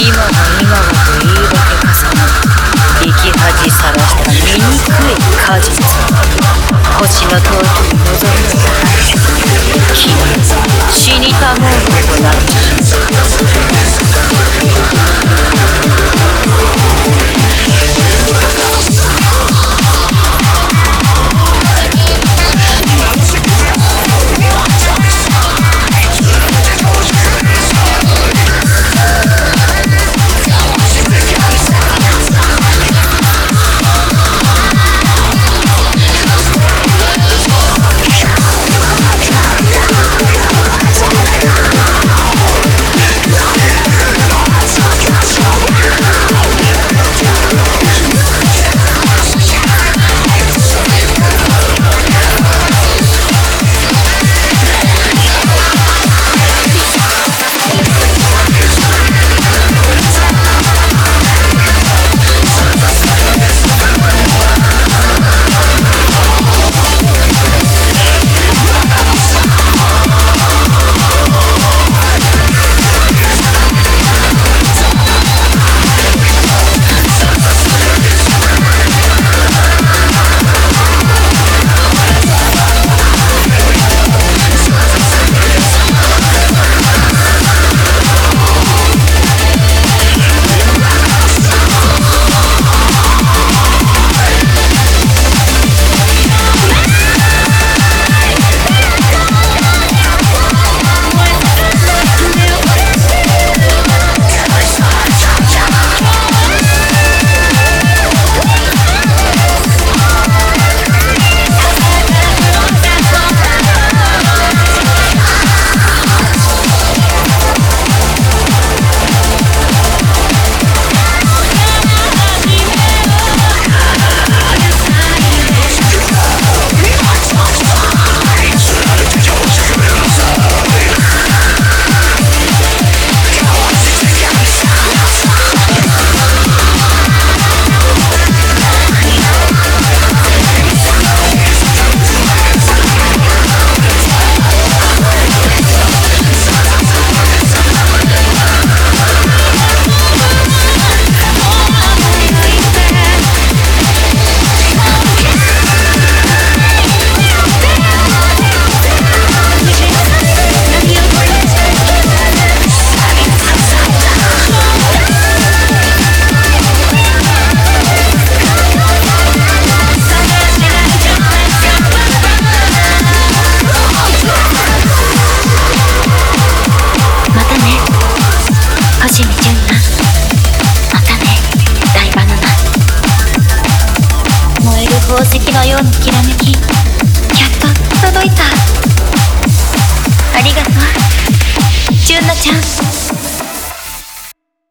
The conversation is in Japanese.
今の今はと言い訳重ね生き恥さらした醜い果実。星の尊星見純奈またね大バナナ燃える宝石のようなきらめきやっと届いた。